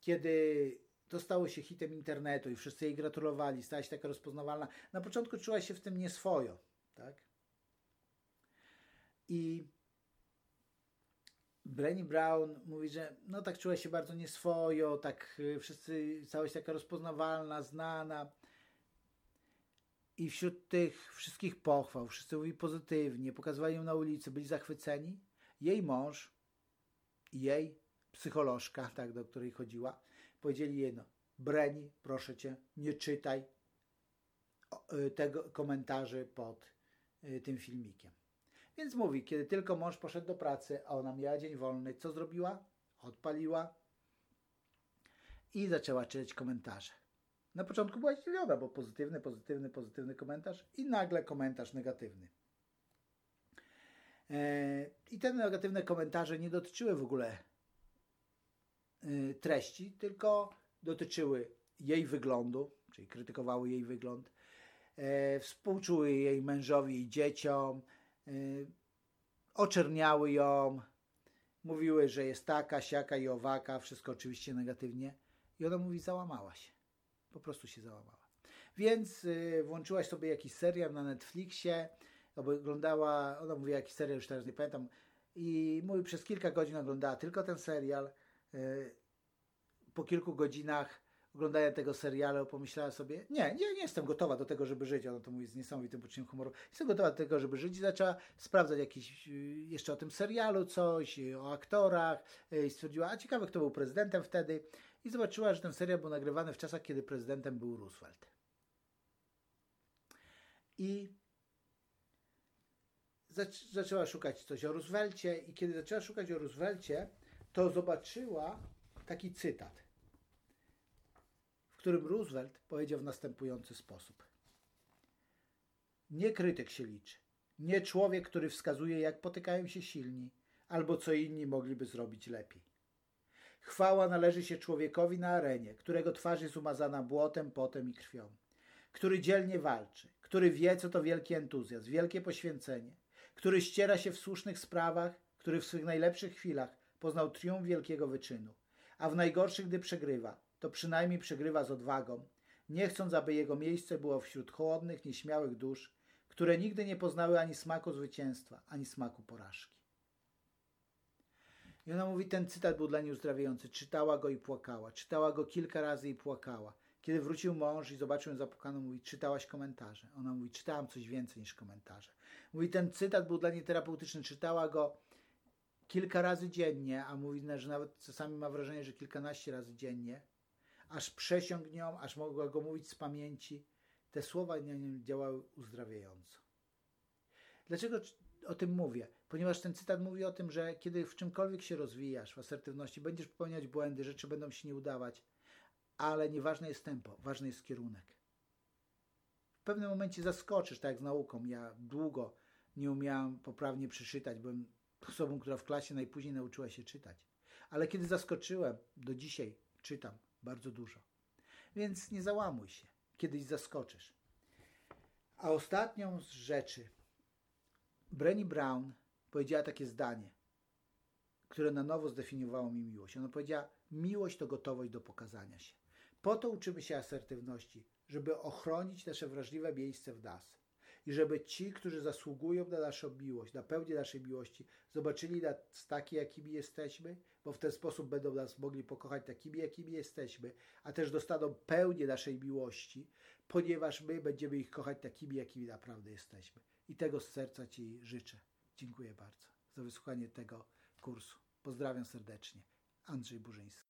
Speaker 1: kiedy to stało się hitem internetu i wszyscy jej gratulowali, stała się taka rozpoznawalna, na początku czuła się w tym nieswojo, tak? I Brenny Brown mówi, że no tak czuła się bardzo nieswojo, tak y, wszyscy, się taka rozpoznawalna, znana. I wśród tych wszystkich pochwał, wszyscy mówili pozytywnie, pokazywali ją na ulicy, byli zachwyceni. Jej mąż jej psycholożka, tak, do której chodziła, powiedzieli jedno. Breni, proszę cię, nie czytaj y, tego komentarzy pod y, tym filmikiem. Więc mówi, kiedy tylko mąż poszedł do pracy, a ona miała dzień wolny, co zrobiła? Odpaliła i zaczęła czytać komentarze. Na początku była zdziwiona, bo pozytywny, pozytywny, pozytywny komentarz i nagle komentarz negatywny. E, I te negatywne komentarze nie dotyczyły w ogóle e, treści, tylko dotyczyły jej wyglądu, czyli krytykowały jej wygląd, e, współczuły jej mężowi i dzieciom, oczerniały ją, mówiły, że jest taka, siaka i owaka, wszystko oczywiście negatywnie. I ona mówi, załamała się. Po prostu się załamała. Więc y, włączyłaś sobie jakiś serial na Netflixie, oglądała, ona mówi jakiś serial, już teraz nie pamiętam, i mówi, przez kilka godzin oglądała tylko ten serial. Y, po kilku godzinach oglądania tego serialu pomyślała sobie, nie, nie, nie jestem gotowa do tego, żeby żyć. Ona to mówi z niesamowitym poczuciem humoru. Jestem gotowa do tego, żeby żyć. I zaczęła sprawdzać jakiś, y, jeszcze o tym serialu coś, o aktorach. I stwierdziła, a ciekawe, kto był prezydentem wtedy i zobaczyła, że ten serial był nagrywany w czasach, kiedy prezydentem był Roosevelt. I zaczęła szukać coś o Roosevelcie i kiedy zaczęła szukać o Roosevelcie, to zobaczyła taki cytat, którym Roosevelt powiedział w następujący sposób. Nie krytyk się liczy, nie człowiek, który wskazuje, jak potykają się silni, albo co inni mogliby zrobić lepiej. Chwała należy się człowiekowi na arenie, którego twarz jest umazana błotem, potem i krwią, który dzielnie walczy, który wie, co to wielki entuzjazm, wielkie poświęcenie, który ściera się w słusznych sprawach, który w swych najlepszych chwilach poznał triumf wielkiego wyczynu, a w najgorszych, gdy przegrywa, to przynajmniej przegrywa z odwagą, nie chcąc, aby jego miejsce było wśród chłodnych, nieśmiałych dusz, które nigdy nie poznały ani smaku zwycięstwa, ani smaku porażki. I ona mówi, ten cytat był dla niej uzdrawiający. Czytała go i płakała. Czytała go kilka razy i płakała. Kiedy wrócił mąż i zobaczył ją zapłakaną, mówi, czytałaś komentarze. Ona mówi, czytałam coś więcej niż komentarze. Mówi, ten cytat był dla niej terapeutyczny. Czytała go kilka razy dziennie, a mówi, że nawet czasami ma wrażenie, że kilkanaście razy dziennie, aż przesiąg nią, aż mogła go mówić z pamięci, te słowa na nim działały uzdrawiająco. Dlaczego o tym mówię? Ponieważ ten cytat mówi o tym, że kiedy w czymkolwiek się rozwijasz, w asertywności, będziesz popełniać błędy, rzeczy będą się nie udawać, ale nieważne jest tempo, ważny jest kierunek. W pewnym momencie zaskoczysz, tak jak z nauką. Ja długo nie umiałam poprawnie przeczytać, byłem osobą, która w klasie najpóźniej nauczyła się czytać. Ale kiedy zaskoczyłem, do dzisiaj czytam bardzo dużo. Więc nie załamuj się, kiedyś zaskoczysz. A ostatnią z rzeczy, Brenny Brown powiedziała takie zdanie, które na nowo zdefiniowało mi miłość. Ona powiedziała: Miłość to gotowość do pokazania się. Po to uczymy się asertywności, żeby ochronić nasze wrażliwe miejsce w nas. I żeby ci, którzy zasługują na naszą miłość, na pełnię naszej miłości, zobaczyli nas taki, jakimi jesteśmy, bo w ten sposób będą nas mogli pokochać takimi, jakimi jesteśmy, a też dostaną pełnię naszej miłości, ponieważ my będziemy ich kochać takimi, jakimi naprawdę jesteśmy. I tego z serca Ci życzę. Dziękuję bardzo za wysłuchanie tego kursu. Pozdrawiam serdecznie. Andrzej Burzyński.